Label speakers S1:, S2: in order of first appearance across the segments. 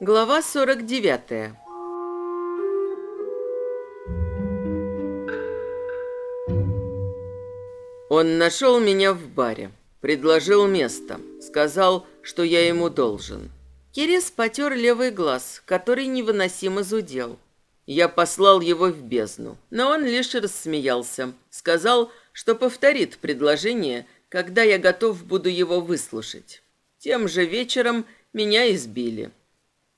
S1: Глава 49 Он нашел меня в баре, предложил место, сказал, что я ему должен. Кирис потер левый глаз, который невыносимо зудел. Я послал его в бездну, но он лишь рассмеялся, сказал, что повторит предложение, когда я готов буду его выслушать. Тем же вечером меня избили.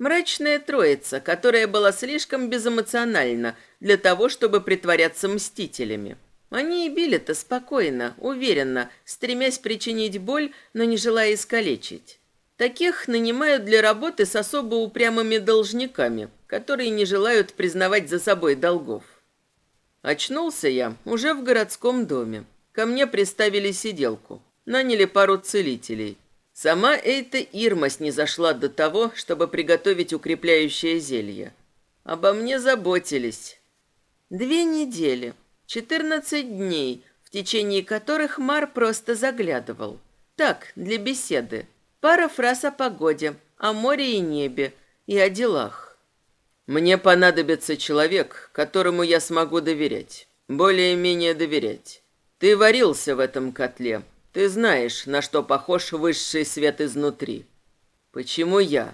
S1: Мрачная троица, которая была слишком безэмоциональна для того, чтобы притворяться мстителями. Они и били-то спокойно, уверенно, стремясь причинить боль, но не желая искалечить. Таких нанимают для работы с особо упрямыми должниками, которые не желают признавать за собой долгов. Очнулся я уже в городском доме. Ко мне приставили сиделку. Наняли пару целителей. Сама эта Ирма снизошла до того, чтобы приготовить укрепляющее зелье. Обо мне заботились. Две недели, четырнадцать дней, в течение которых Мар просто заглядывал. Так, для беседы. Пара фраз о погоде, о море и небе и о делах. Мне понадобится человек, которому я смогу доверять. Более-менее доверять. Ты варился в этом котле, ты знаешь, на что похож высший свет изнутри. Почему я?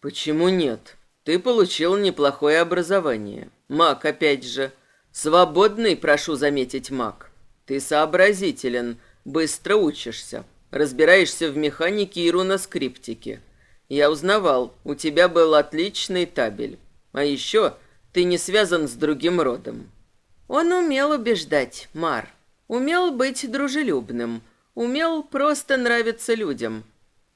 S1: Почему нет? Ты получил неплохое образование. Маг, опять же. Свободный, прошу заметить, маг. Ты сообразителен, быстро учишься. Разбираешься в механике и руноскриптике. Я узнавал, у тебя был отличный табель. А еще ты не связан с другим родом. Он умел убеждать, Мар. Умел быть дружелюбным умел просто нравиться людям.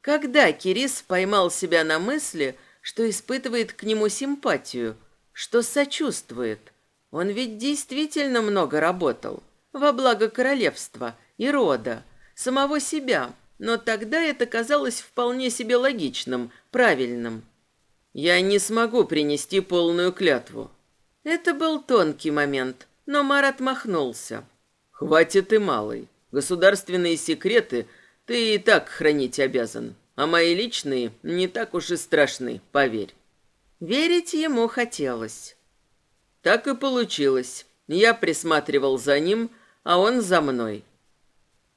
S1: Когда Кирис поймал себя на мысли, что испытывает к нему симпатию, что сочувствует, он ведь действительно много работал, во благо королевства и рода, самого себя, но тогда это казалось вполне себе логичным, правильным. Я не смогу принести полную клятву. Это был тонкий момент, но Мар отмахнулся. Хватит и малый. Государственные секреты ты и так хранить обязан, а мои личные не так уж и страшны, поверь». Верить ему хотелось. Так и получилось. Я присматривал за ним, а он за мной.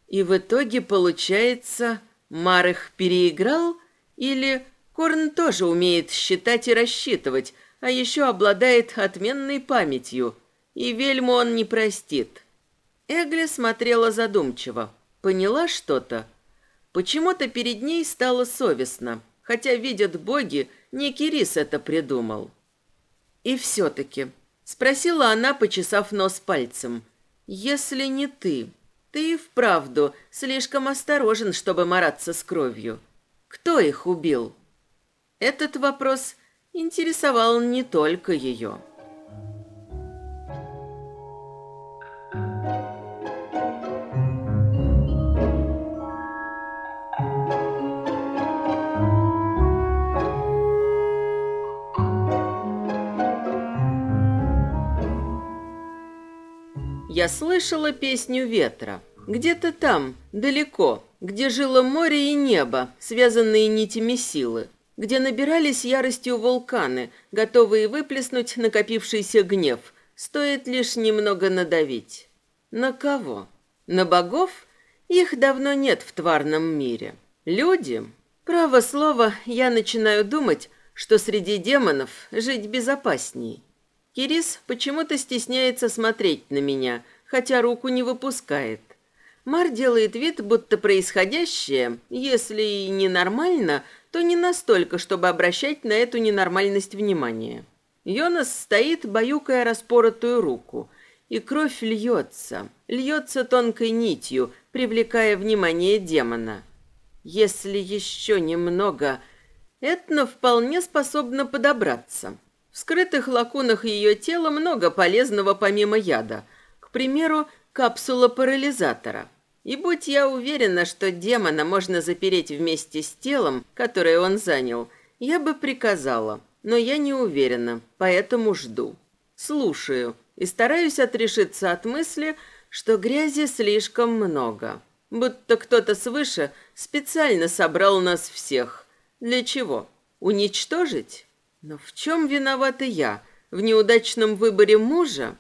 S1: И в итоге, получается, Марых переиграл или Корн тоже умеет считать и рассчитывать, а еще обладает отменной памятью, и Вельму он не простит. Эгли смотрела задумчиво. Поняла что-то? Почему-то перед ней стало совестно, хотя, видят боги, не Кирис это придумал. И все-таки, спросила она, почесав нос пальцем, если не ты, ты и вправду слишком осторожен, чтобы мараться с кровью. Кто их убил? Этот вопрос интересовал не только ее. Я слышала песню ветра. Где-то там, далеко, где жило море и небо, связанные нитями силы, где набирались яростью вулканы, готовые выплеснуть накопившийся гнев, стоит лишь немного надавить. На кого? На богов? Их давно нет в тварном мире. Люди? Право слово, я начинаю думать, что среди демонов жить безопасней. Кирис почему-то стесняется смотреть на меня, хотя руку не выпускает. Мар делает вид, будто происходящее, если и ненормально, то не настолько, чтобы обращать на эту ненормальность внимание. Йонас стоит, баюкая распоротую руку, и кровь льется, льется тонкой нитью, привлекая внимание демона. Если еще немного, Этна вполне способна подобраться. В скрытых лакунах ее тела много полезного помимо яда. К примеру, капсула парализатора. И будь я уверена, что демона можно запереть вместе с телом, которое он занял, я бы приказала. Но я не уверена, поэтому жду. Слушаю и стараюсь отрешиться от мысли, что грязи слишком много. Будто кто-то свыше специально собрал нас всех. Для чего? Уничтожить? Но в чем виновата я? В неудачном выборе мужа?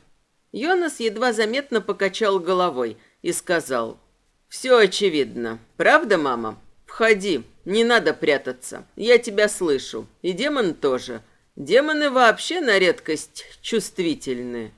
S1: Йонас едва заметно покачал головой и сказал – «Все очевидно. Правда, мама? Входи. Не надо прятаться. Я тебя слышу. И демон тоже. Демоны вообще на редкость чувствительны».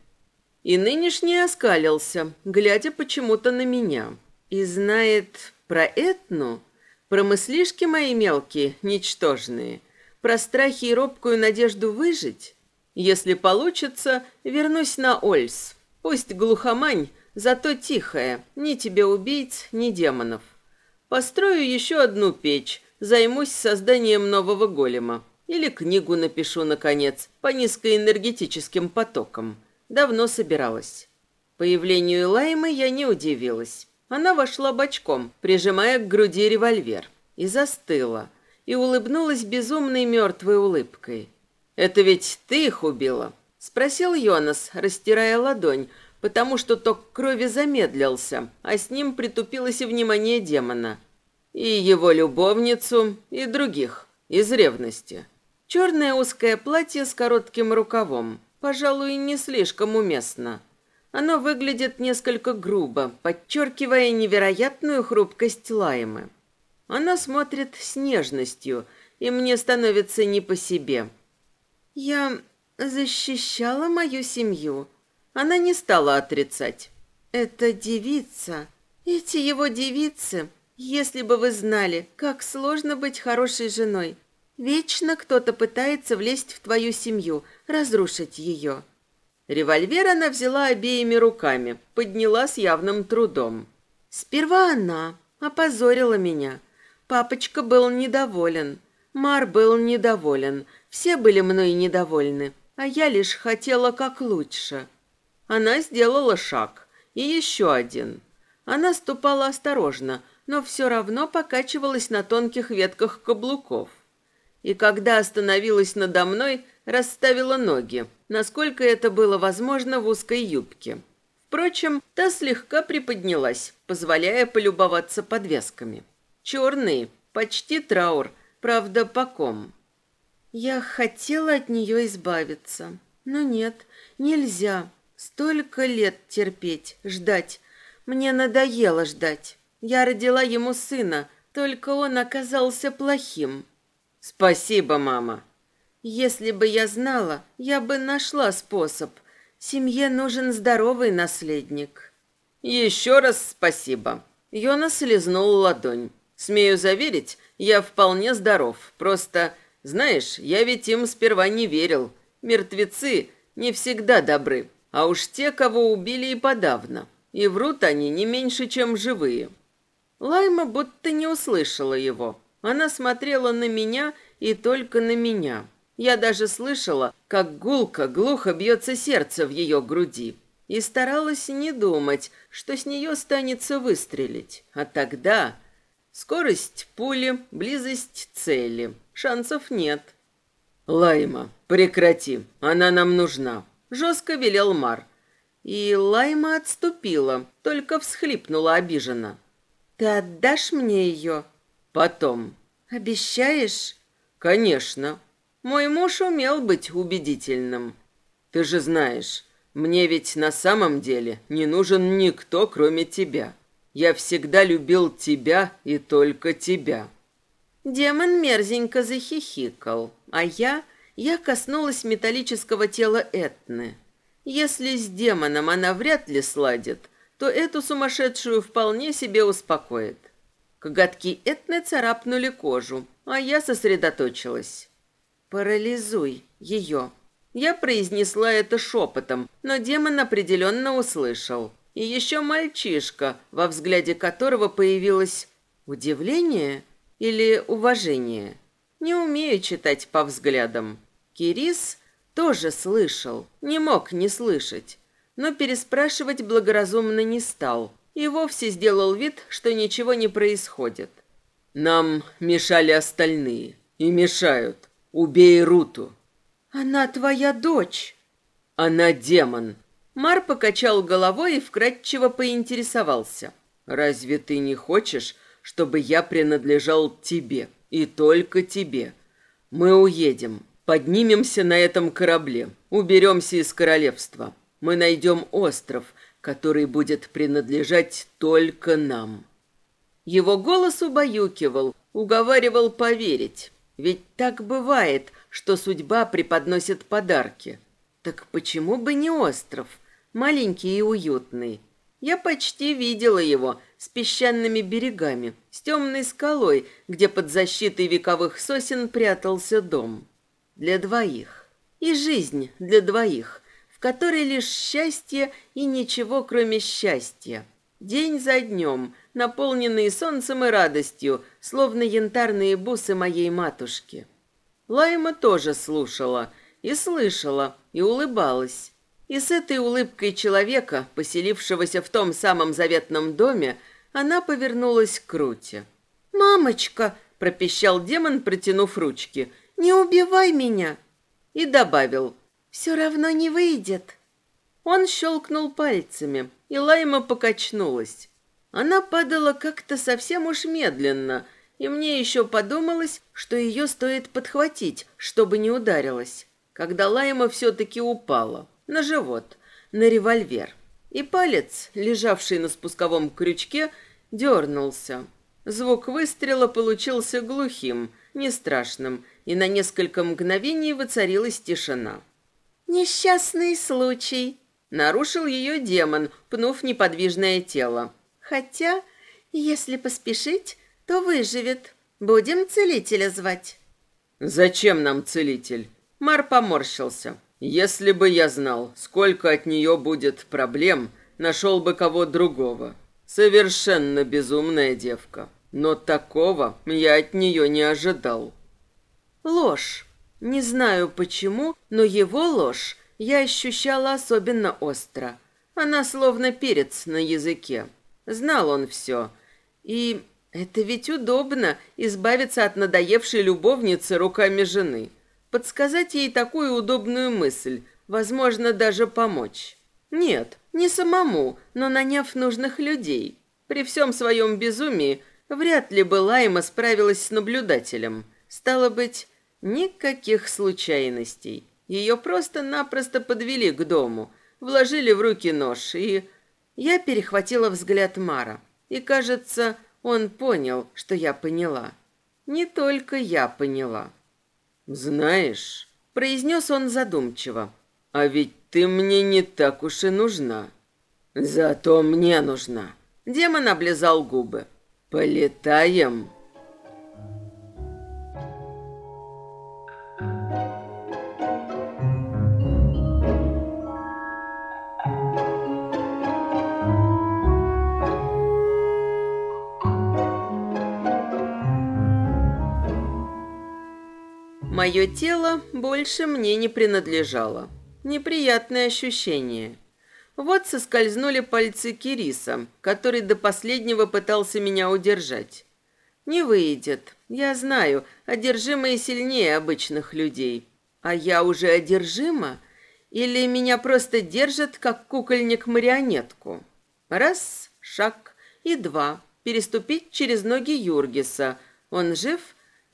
S1: И нынешний оскалился, глядя почему-то на меня. И знает про Этну, про мыслишки мои мелкие, ничтожные, про страхи и робкую надежду выжить. Если получится, вернусь на Ольс. Пусть глухомань Зато тихая, ни тебе убийц, ни демонов. Построю еще одну печь, займусь созданием нового голема. Или книгу напишу, наконец, по низкоэнергетическим потокам. Давно собиралась. Появлению Лаймы я не удивилась. Она вошла бочком, прижимая к груди револьвер, и застыла, и улыбнулась безумной мертвой улыбкой. «Это ведь ты их убила?» — спросил Йонас, растирая ладонь, потому что ток крови замедлился, а с ним притупилось и внимание демона. И его любовницу, и других, из ревности. Черное узкое платье с коротким рукавом, пожалуй, не слишком уместно. Оно выглядит несколько грубо, подчеркивая невероятную хрупкость Лаймы. Она смотрит с нежностью, и мне становится не по себе. «Я защищала мою семью», она не стала отрицать. «Это девица. Эти его девицы. Если бы вы знали, как сложно быть хорошей женой. Вечно кто-то пытается влезть в твою семью, разрушить ее». Револьвер она взяла обеими руками, подняла с явным трудом. «Сперва она опозорила меня. Папочка был недоволен. Мар был недоволен. Все были мной недовольны, а я лишь хотела как лучше». Она сделала шаг. И еще один. Она ступала осторожно, но все равно покачивалась на тонких ветках каблуков. И когда остановилась надо мной, расставила ноги, насколько это было возможно в узкой юбке. Впрочем, та слегка приподнялась, позволяя полюбоваться подвесками. Черные, почти траур, правда, по ком. Я хотела от нее избавиться, но нет, нельзя. Столько лет терпеть, ждать. Мне надоело ждать. Я родила ему сына, только он оказался плохим. Спасибо, мама. Если бы я знала, я бы нашла способ. Семье нужен здоровый наследник. Еще раз спасибо. Йона слезнул ладонь. Смею заверить, я вполне здоров. Просто, знаешь, я ведь им сперва не верил. Мертвецы не всегда добры. А уж те, кого убили и подавно. И врут они не меньше, чем живые. Лайма будто не услышала его. Она смотрела на меня и только на меня. Я даже слышала, как гулко, глухо бьется сердце в ее груди. И старалась не думать, что с нее станется выстрелить. А тогда... Скорость пули, близость цели. Шансов нет. «Лайма, прекрати, она нам нужна», жестко велел Мар. И Лайма отступила, только всхлипнула обиженно. «Ты отдашь мне ее?» «Потом». «Обещаешь?» «Конечно. Мой муж умел быть убедительным. Ты же знаешь, мне ведь на самом деле не нужен никто, кроме тебя. Я всегда любил тебя и только тебя». Демон мерзенько захихикал, а я я коснулась металлического тела Этны. Если с демоном она вряд ли сладит, то эту сумасшедшую вполне себе успокоит. Коготки Этны царапнули кожу, а я сосредоточилась. «Парализуй ее». Я произнесла это шепотом, но демон определенно услышал. И еще мальчишка, во взгляде которого появилось удивление или уважение. Не умею читать по взглядам. Кирис тоже слышал, не мог не слышать, но переспрашивать благоразумно не стал и вовсе сделал вид, что ничего не происходит. Нам мешали остальные. И мешают. Убей Руту.
S2: Она твоя дочь.
S1: Она демон. Мар покачал головой и вкратчиво поинтересовался. Разве ты не хочешь, чтобы я принадлежал тебе и только тебе? Мы уедем, поднимемся на этом корабле, уберемся из королевства. Мы найдем остров, который будет принадлежать только нам. Его голос убаюкивал, уговаривал поверить. Ведь так бывает, что судьба преподносит подарки. Так почему бы не остров, маленький и уютный? Я почти видела его с песчаными берегами, с темной скалой, где под защитой вековых сосен прятался дом. Для двоих. И жизнь для двоих, в которой лишь счастье и ничего, кроме счастья. День за днем, наполненные солнцем и радостью, словно янтарные бусы моей матушки. Лайма тоже слушала и слышала, и улыбалась. И с этой улыбкой человека, поселившегося в том самом заветном доме, она повернулась к Руте.
S2: «Мамочка!» – пропищал демон, протянув ручки. «Не убивай меня!» И добавил. «Все равно не выйдет».
S1: Он щелкнул пальцами, и Лайма покачнулась. Она падала как-то совсем уж медленно, и мне еще подумалось, что ее стоит подхватить, чтобы не ударилась. Когда Лайма все-таки упала на живот, на револьвер. И палец, лежавший на спусковом крючке, дернулся. Звук выстрела получился глухим, не страшным, и на несколько мгновений воцарилась тишина.
S2: «Несчастный случай», —
S1: нарушил ее демон, пнув неподвижное тело.
S2: Хотя, если поспешить, то выживет. Будем целителя звать.
S1: Зачем нам целитель? Мар поморщился. Если бы я знал, сколько от нее будет проблем, нашел бы кого другого. Совершенно безумная девка. Но такого я от нее не ожидал. Ложь. Не знаю почему, но его ложь я ощущала особенно остро. Она словно перец на языке. Знал он все. И это ведь удобно избавиться от надоевшей любовницы руками жены. Подсказать ей такую удобную мысль, возможно, даже помочь. Нет, не самому, но наняв нужных людей. При всем своем безумии вряд ли бы Лайма справилась с наблюдателем. Стало быть, никаких случайностей. Ее просто-напросто подвели к дому, вложили в руки нож и я перехватила взгляд Мара, и, кажется, он понял, что я поняла. Не только я поняла. «Знаешь», — произнес он задумчиво, — «а ведь ты мне не так уж и нужна». «Зато мне нужна». Демон облизал губы. «Полетаем». Мое тело больше мне не принадлежало. Неприятное ощущение. Вот соскользнули пальцы Кириса, который до последнего пытался меня удержать. Не выйдет. Я знаю, одержимые сильнее обычных людей. А я уже одержима? Или меня просто держат, как кукольник-марионетку? Раз, шаг и два. Переступить через ноги Юргиса. Он жив?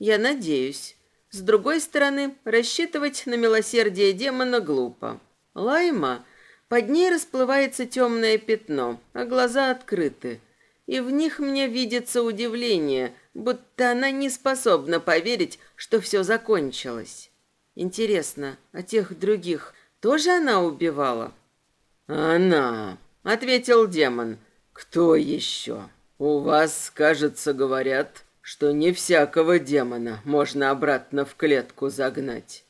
S1: Я надеюсь. С другой стороны, рассчитывать на милосердие демона глупо. Лайма, под ней расплывается темное пятно, а глаза открыты. И в них мне видится удивление, будто она не способна поверить, что все закончилось. Интересно, а тех других тоже она убивала? «Она», — ответил демон. «Кто еще? У вас, кажется, говорят, что не всякого демона можно обратно в клетку загнать.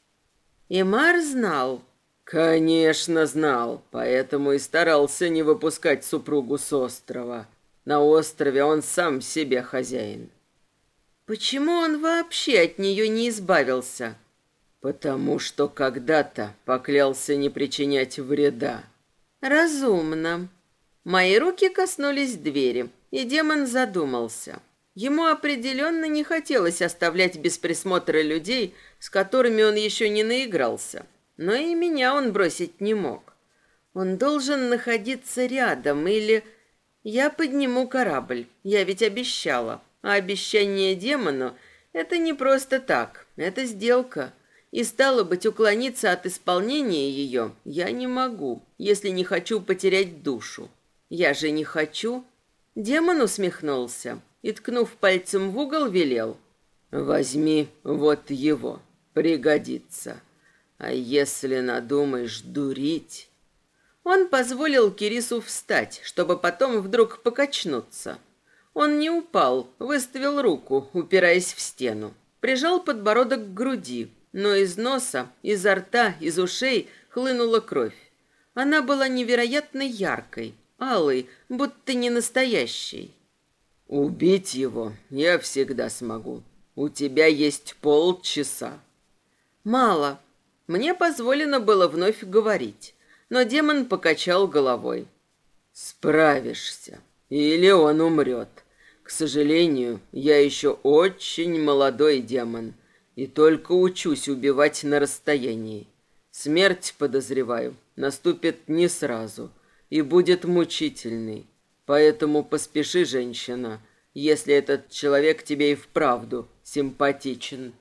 S1: И Мар знал. Конечно, знал, поэтому и старался не выпускать супругу с острова. На острове он сам себе хозяин. Почему он вообще от нее не избавился? Потому что когда-то поклялся не причинять вреда. Разумно. Мои руки коснулись двери, и демон задумался. Ему определенно не хотелось оставлять без присмотра людей, с которыми он еще не наигрался. Но и меня он бросить не мог. Он должен находиться рядом или... Я подниму корабль, я ведь обещала. А обещание демону — это не просто так, это сделка. И стало быть, уклониться от исполнения ее я не могу, если не хочу потерять душу. Я же не хочу. Демон усмехнулся и, ткнув пальцем в угол, велел. Возьми вот его, пригодится. А если надумаешь дурить... Он позволил Кирису встать, чтобы потом вдруг покачнуться. Он не упал, выставил руку, упираясь в стену. Прижал подбородок к груди, но из носа, изо рта, из ушей хлынула кровь. Она была невероятно яркой, алый, будто не настоящий. Убить его я всегда смогу. У тебя есть полчаса. Мало. Мне позволено было вновь говорить, но демон покачал головой. Справишься, или он умрет. К сожалению, я еще очень молодой демон и только учусь убивать на расстоянии. Смерть, подозреваю, наступит не сразу — и будет мучительный. Поэтому поспеши, женщина, если этот человек тебе и вправду симпатичен».